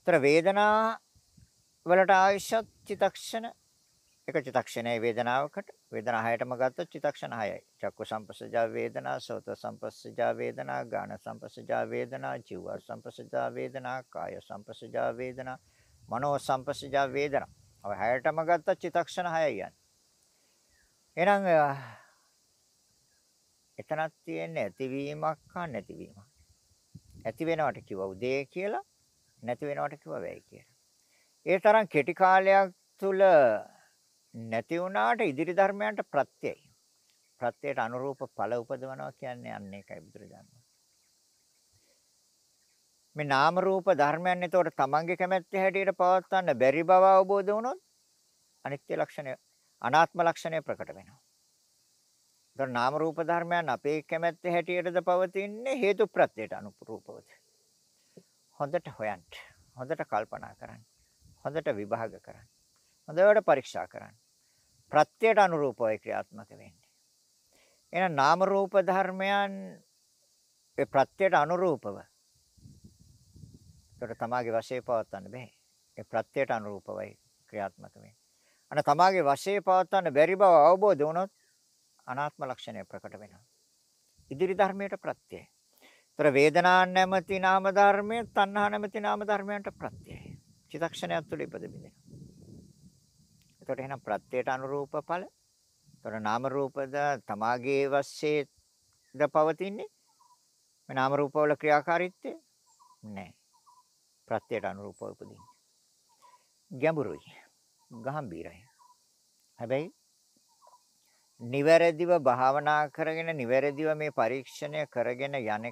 ତර වේදනා වලට ආයශත් චිතක්ෂණ එක චිතක්ෂණයේ වේදනාවකට වේදනා හයටම ගත්තොත් චිතක්ෂණ හයයි. චක්කු සම්පස්සජා වේදනා, සෝත සම්පස්සජා වේදනා, ගාන සම්පස්සජා වේදනා, ජීව සම්පස්සජා වේදනා, කාය සම්පස්සජා වේදනා, මනෝ සංපස්සජා වේදනා. ඔය හැයටම ගත්ත චිතක්ෂණ 6යි යන්නේ. එහෙනම් එතනක් තියෙන්නේ ඇතිවීමක් හා නැතිවීමක්. ඇති වෙනවට කිව්වා උදේ කියලා, නැති වෙනවට කිව්වා වැයි කියලා. ඒ තරම් කෙටි කාලයක් තුල නැති වුණාට ඉදිරි ධර්මයන්ට ප්‍රත්‍යයයි. ප්‍රත්‍යයට අනුරූප ඵල උපදවනවා කියන්නේ අන්න ඒකයි බුදුරජාණන් මේ නාම රූප ධර්මයන් එතකොට තමන්ගේ කැමැත්ත හැටියට පවත්වන්න බැරි බව අවබෝධ වුණොත් අනිත්‍ය ලක්ෂණය අනාත්ම ලක්ෂණය ප්‍රකට වෙනවා. ඒතර නාම රූප ධර්මයන් අපේ කැමැත්ත හැටියටද පවතින්නේ හේතු ප්‍රත්‍යයට අනුරූපවද? හොඳට හොයන්න. හොඳට කල්පනා කරන්න. හොඳට විභාග කරන්න. හොඳට පරීක්ෂා කරන්න. ප්‍රත්‍යයට අනුරූපව ක්‍රියාත්මක වෙන්නේ. එහෙනම් නාම රූප ධර්මයන් ඒ ප්‍රත්‍යයට අනුරූපව ඒකට තමාගේ වශයේ පවත්වන්න බෑ. ඒ ප්‍රත්‍යයට අනුරූපවයි ක්‍රියාත්මක වෙන්නේ. අන්න තමාගේ වශයේ පවත්වන්න බැරි බව අවබෝධ වුණොත් අනාත්ම ලක්ෂණය ප්‍රකට වෙනවා. ඉදිරි ධර්මයට ප්‍රත්‍යයයි. ତර වේදනා නැමැති නාම ධර්මයේ තණ්හා නැමැති නාම ධර්මයන්ට ප්‍රත්‍යයයි. චිතක්ෂණයක් තුළ ඉපදෙන්නේ. එතකොට එහෙනම් ප්‍රත්‍යයට අනුරූප ඵල. ତර නාම රූපද තමාගේ වශයේද පවතින්නේ. මේ නාම රූපවල ක්‍රියාකාරීත්වය නැහැ. ප්‍රත්‍යයට අනුරූපව උපදින්නේ. ගැඹුරුයි. ගහම්බීරයි. හැබැයි නිවැරදිව භාවනා කරගෙන නිවැරදිව මේ පරීක්ෂණය කරගෙන යන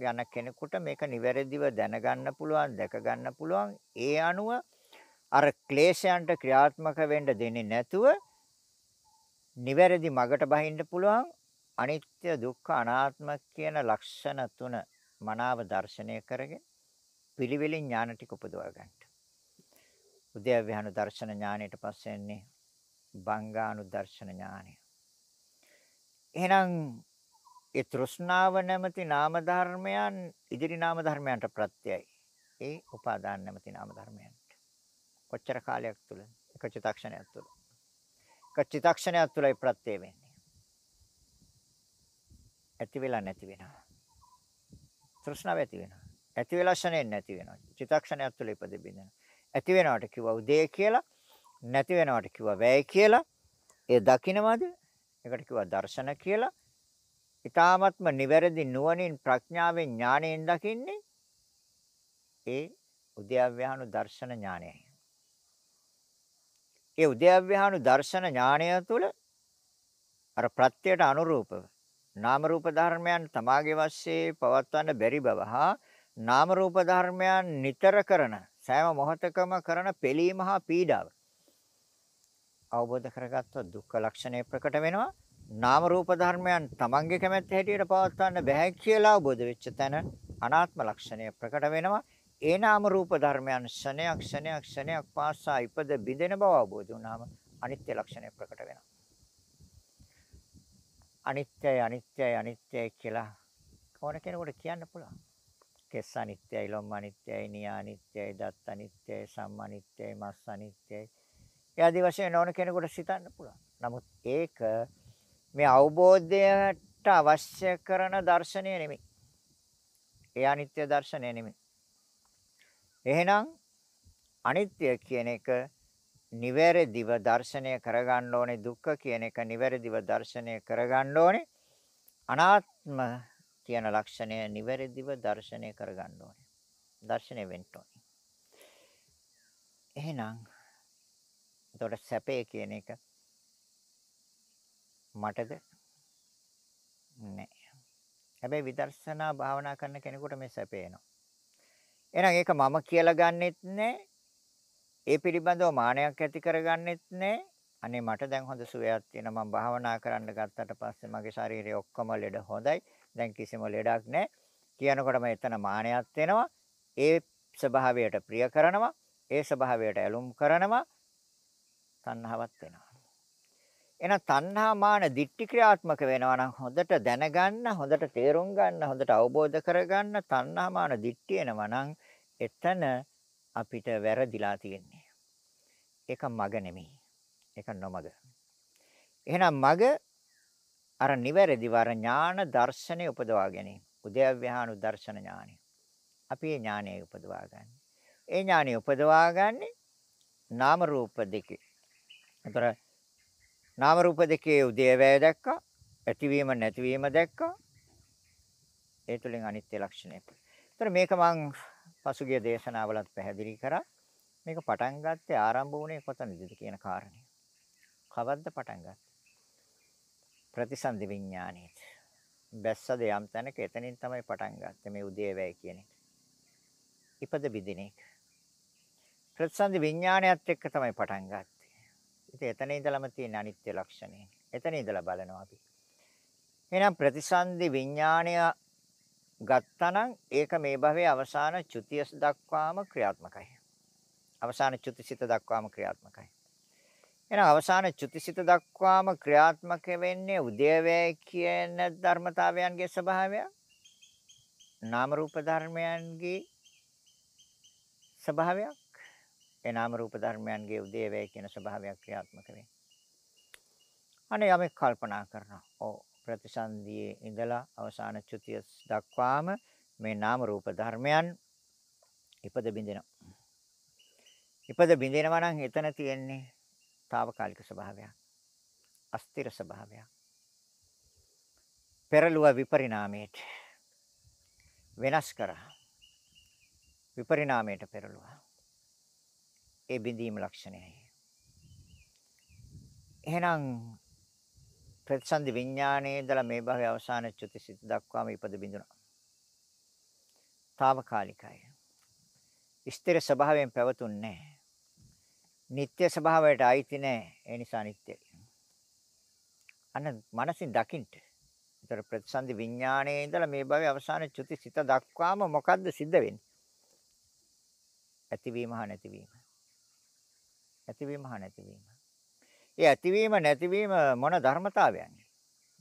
යන කෙනෙකුට මේක නිවැරදිව දැනගන්න පුළුවන් දැක ගන්න පුළුවන් ඒ අනුව අර ක්ලේශයන්ට ක්‍රියාත්මක වෙන්න දෙන්නේ නැතුව නිවැරදි මගට බහින්න පුළුවන් අනිත්‍ය දුක්ඛ අනාත්ම කියන ලක්ෂණ තුන මනාව දර්ශනය කරගෙන පිළිවෙලින් ඥාන ටික උපදවා ගන්න. උද්‍යව්‍යහන දර්ශන ඥානයට පස්සේ එන්නේ බංගානු දර්ශන ඥානය. එහෙනම් ඒ තෘෂ්ණාව නැමැති නාම ධර්මයන් ඉදිරි නාම ධර්මයන්ට ප්‍රත්‍යයයි. ඒ උපාදාන නැමැති නාම ධර්මයන්ට. කොච්චර කාලයක් තුල? එක චිත්තක්ෂණයක් තුල. එක චිත්තක්ෂණයක් තුලයි ප්‍රත්‍ය වෙන්නේ. ඇති වෙලා නැති වෙනවා. තෘෂ්ණාව ඇති වෙනවා. ඇති වෙලා ශනේ නැති වෙනවා. චිත්තක්ෂණයක් තුල ඉපද බින්දෙනවා. ඇති වෙනවට කිව්වා උදේ කියලා, නැති වෙනවට කිව්වා වැය කියලා. ඒ දකින්නවද? ඒකට කිව්වා දර්ශන කියලා. ඊ타ත්ම නිවැරදි නුවණින් ප්‍රඥාවෙන් ඥාණයෙන් දකින්නේ ඒ උද්‍යව්‍යානු දර්ශන ඥානයයි. ඒ උද්‍යව්‍යානු දර්ශන ඥානය තුළ අර ප්‍රත්‍යයට අනුරූපව නාම රූප ධර්මයන් තමාගේ වශයෙන් පවත්වන්න බැරි බව හා නාම රූප ධර්මයන් නිතර කරන සෑම මොහොතකම කරන පිළීම හා පීඩාව අවබෝධ කරගත්තොත් දුක්ඛ ලක්ෂණය ප්‍රකට වෙනවා නාම රූප ධර්මයන් තමන්ගේ කැමැත්ත හැටියට පවත්වන්න බෑ කියලා අවබෝධ වෙච්ච තැන අනාත්ම ලක්ෂණය ප්‍රකට වෙනවා. ඒ නාම රූප ධර්මයන් ක්ෂණයක් ක්ෂණයක් ක්ෂණයක් පාසා ඉපද බිඳෙන බව අවබෝධ වුණාම අනිත්‍ය ලක්ෂණය ප්‍රකට වෙනවා. අනිත්‍යයි අනිත්‍යයි අනිත්‍යයි කියලා කොන කෙනෙකුට කියන්න පුළුවන්. කෙස් අනිත්‍යයි, ලොම් අනිත්‍යයි, නිය අනිත්‍යයි, දත් අනිත්‍යයි, සම් අනිත්‍යයි, මස් අනිත්‍යයි. ඒ ආදි වශයෙන් ඕන කෙනෙකුට සිතන්න පුළුවන්. නමුත් ඒක මේ අවබෝධයට අවශ්‍ය කරන දර්ශනය නෙමෙයි. ඒ අනිත්‍ය දර්ශනය නෙමෙයි. එහෙනම් අනිත්‍ය කියන එක නිවැරදිව දර්ශනය කරගන්න ඕනේ දුක්ඛ කියන එක නිවැරදිව දර්ශනය කරගන්න ඕනේ අනාත්ම කියන ලක්ෂණය නිවැරදිව දර්ශනය කරගන්න ඕනේ. දර්ශනය වෙන්න ඕනේ. එහෙනම් එතකොට සැපේ කියන එක මටද නෑ. හැබැයි විදර්ශනා භාවනා කරන කෙනෙකුට මේ සැපේනවා. එහෙනම් ඒක මම කියලා ගන්නෙත් නෑ. ඒ පිළිබඳව මානයක් ඇති කරගන්නෙත් නෑ. අනේ මට දැන් හොඳ සුවයක් තියෙනවා මම භාවනා කරන්න ගත්තට පස්සේ මගේ ශරීරය ඔක්කොම ලෙඩ හොඳයි. දැන් කිසිම ලෙඩක් නෑ. කියනකොටම එතන මානයක් වෙනවා. ඒ ස්වභාවයට ප්‍රිය කරනවා. ඒ ස්වභාවයට ඇලුම් කරනවා. තණ්හාවක් වෙනවා. එහෙනම් තණ්හා මාන දිට්ටි ක්‍රියාත්මක වෙනවා නම් හොඳට දැනගන්න, හොඳට තේරුම් ගන්න, හොඳට අවබෝධ කරගන්න තණ්හා මාන දිට්ටි එනවා නම් එතන අපිට වැරදිලා තියෙන්නේ. ඒක මග නෙමෙයි. ඒක නොමග. එහෙනම් මග අර නිවැරදිව අර ඥාන දර්ශනය උපදවා ගැනීම. උද්‍යව්‍යානු දර්ශන ඥානය. අපි ඒ ඥානය උපදවා ගන්න. ඒ ඥානය උපදවා ගන්නේ නාම රූප දෙකේ. ඒතර නාම රූප දෙකේ උදේවැය දැක්කා. ඇතිවීම නැතිවීම දැක්කා. ඒ තුලින් අනිත්‍ය ලක්ෂණය. ඒතර මේක මම පසුගිය දේශනාවලත් පැහැදිලි කරා. මේක පටන් ගත්තේ ආරම්භ වුණේ කොතනදද කියන කාරණේ. කවද්ද පටන් ගත්තේ? ප්‍රතිසන්දි විඥානයේ. බැස්සද යම් තැනක එතනින් තමයි පටන් ගත්තේ මේ උදේවැය කියන එක. ඉපද බිදින එක. ප්‍රතිසන්දි විඥානයත් එක්ක තමයි පටන් ගත්තේ. ඉතින් එතන ඉඳලම තියෙන අනිත්‍ය ලක්ෂණය. එතන ඉඳලා බලනවා අපි. එහෙනම් ප්‍රතිසන්දි විඥාණය ගත්තනම් ඒක මේ භවයේ අවසාන චුතිය දක්වාම ක්‍රියාත්මකයි. අවසාන චුතිසිත දක්වාම ක්‍රියාත්මකයි. එහෙනම් අවසාන චුතිසිත දක්වාම ක්‍රියාත්මක වෙන්නේ උදේවැය කියන ධර්මතාවයන්ගේ ස්වභාවය. නාම රූප ධර්මයන්ගේ ස්වභාවයක්. ඒ නාම රූප ධර්මයන්ගේ උදේවැය කියන ස්වභාවයක් ක්‍රියාත්මක වෙන්නේ. අනේ යමෙක් කල්පනා කරනවා. ඔව් ප්‍රතිසන්දියේ ඉඳලා අවසාන චුතිය දක්වාම මේ නාම රූප ධර්මයන් ඉපද බින්දෙනවා. ඉපද බින්දෙනවා නම් එතන තියෙන්නේ తాවකාලික ස්වභාවයක්. අස්තිර ස්වභාවයක්. පෙරළුව විපරිණාමයට වෙනස් කරා. විපරිණාමයට පෙරළුවා. ඒ බිඳීම ලක්ෂණයයි. එහෙනම් ප්‍රතිසන්දි විඥානයේ ඉඳලා මේ භවයේ අවසාන චුති සිත දක්වාම ඉපද බිඳුණා. తాවකාලිකයි. ස්ථිර ස්වභාවයෙන් පැවතුන්නේ නැහැ. නিত্য ස්වභාවයට අයිති නැහැ. ඒ නිසා නিত্যයි. අන්න මනසින් දකින්න. ඒතර ප්‍රතිසන්දි විඥානයේ ඉඳලා මේ භවයේ අවසාන චුති සිත දක්වාම මොකද්ද සිද්ධ වෙන්නේ? ඇතිවීම හා නැතිවීම. ඇතිවීම හා නැතිවීම. ඒ ඇතිවීම නැතිවීම මොන ධර්මතාවයන්ද?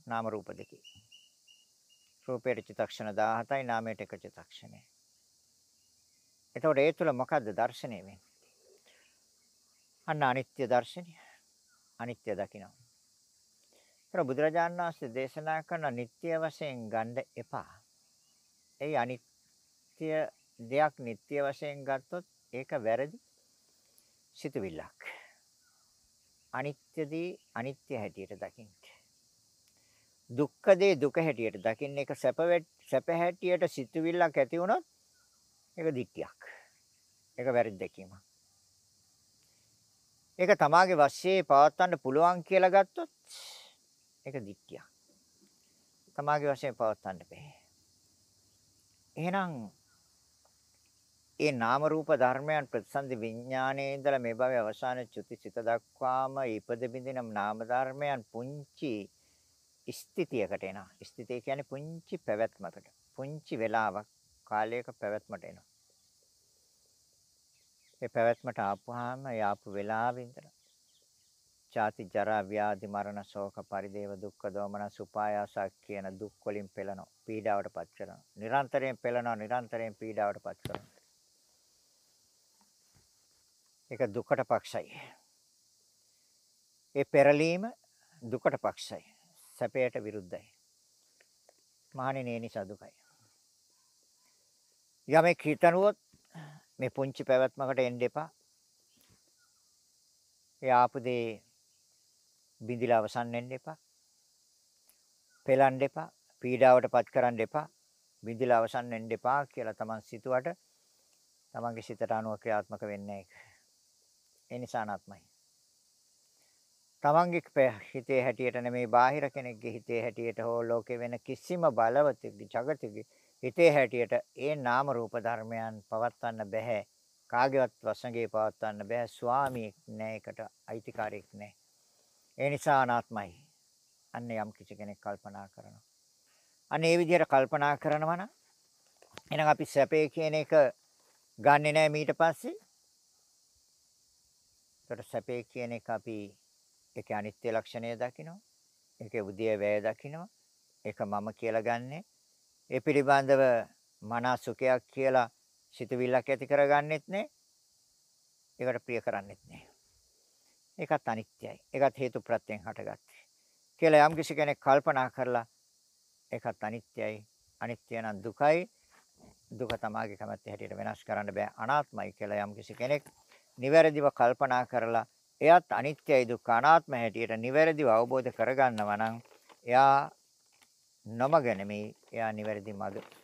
නාම රූප දෙකේ. රූපයට චිත්තක්ෂණ 17යි නාමයට එක චිත්තක්ෂණයි. එතකොට ඒ තුල මොකද්ද දර්ශනය වෙන්නේ? අන්න අනිත්‍ය දර්ශනය. අනිත්‍ය දකිනවා. ඒතර බුදුරජාණන් වහන්සේ දේශනා කරන නිට්ටය වශයෙන් ගන්න එපා. ඒ අනිත්‍ය දෙයක් නිට්ටය වශයෙන් ගත්තොත් ඒක වැරදි සිතුවිල්ලක්. අනිත්‍යදී අනිත්‍ය හැටියට දකින්න. දුක්ඛ දේ දුක හැටියට දකින්න එක සැප සැප හැටියට සිතුවිල්ලක් ඇති වුණොත් ඒක දික්තියක්. ඒක වැරදි දැකීමක්. ඒක තමාගේ වශයේ පවත්වන්න පුළුවන් කියලා ගත්තොත් ඒක දික්තියක්. තමාගේ වශයෙන් පවත්වන්න බෑ. එහෙනම් ඒ නාම රූප ධර්මයන් ප්‍රතිසන්දි විඥානයේ ඉඳලා මේ භවයේ අවසාන චුති සිත දක්වාම ඉපද බින්දින නාම ධර්මයන් පුංචි ස්ථිතියකට එනවා. ස්ථිතිය කියන්නේ පුංචි පැවැත්මකට. පුංචි වෙලාවක් කාලයක පැවැත්මට එනවා. ඒ පැවැත්මට ආපුවාම යාපු වෙලාවෙ ඉඳලා ජාති ජරා ව්‍යාධි මරණ ශෝක පරිදේව දුක්ඛ දෝමන සුපායාස කියන දුක් වලින් පෙළෙනවා. පීඩාවට පත් කරනවා. නිරන්තරයෙන් පෙළෙනවා. නිරන්තරයෙන් පීඩාවට පත් කරනවා. ඒක දුකට පක්ෂයි. ඒ පෙරලීම දුකට පක්ෂයි. සැපයට විරුද්ධයි. මහණෙනි ඒ නිසා දුකයි. යමෙක් හිතනුවොත් මේ පුංචි පැවැත්මකට එන්න එපා. ඒ ආපුදේ බිඳිලා අවසන් වෙන්න එපා. පෙලන්න එපා. පීඩාවටපත් කරන්න එපා. බිඳිලා අවසන් වෙන්න එපා කියලා තමන් සිතුවට තමන්ගේ සිතට අනුව ක්‍රියාත්මක වෙන්නේ නැහැ. ඒ නිසා අනාත්මයි. තමන්ගේ හිතේ හැටියට නෙමෙයි බාහිර කෙනෙක්ගේ හිතේ හැටියට හෝ ලෝකේ වෙන කිසිම බලවතෙකුගේ జగතෙකුගේ හිතේ හැටියට ඒ නාම රූප ධර්මයන් පවත්වන්න බෑ. කාගේවත් වශයෙන් පවත්වන්න බෑ. ස්වාමියෙක් නෑ එකට අයිතිකාරයෙක් නෑ. ඒ නිසා අනාත්මයි. අන්න යම් කිසි කෙනෙක් කල්පනා කරනවා. අන්න ඒ විදිහට කල්පනා කරනවා නම් එහෙනම් අපි සැපේ කියන එක ගන්නෙ නෑ ඊට පස්සේ ඒකට සැපේ කියන එක අපි ඒකේ අනිත්‍ය ලක්ෂණය දකිනවා. ඒකේ උදේ වැය දකිනවා. ඒක මම කියලා ගන්නෙ. ඒ පිළිබඳව මනා සුඛයක් කියලා සිතුවිල්ලක් ඇති කරගන්නෙත් නේ. ඒකට ප්‍රිය කරන්නෙත් නේ. ඒකත් අනිත්‍යයි. ඒකත් හේතු ප්‍රත්‍යයෙන් හටගත්තේ. කියලා යම් කිසි කෙනෙක් කල්පනා කරලා ඒකත් අනිත්‍යයි. අනිත්‍ය නම් දුකයි. දුක තමාගේ කැමැත්ත හැටියට වෙනස් කරන්න බෑ. අනාත්මයි කියලා යම් කිසි කෙනෙක් නිවැරදිව කල්පනා කරලා එයත් අනිත්‍යයි දුක්ඛ අනාත්ම හැටියට නිවැරදිව අවබෝධ කරගන්නවා නම් එයා නොමග නෙමෙයි. එයා නිවැරදි මඟ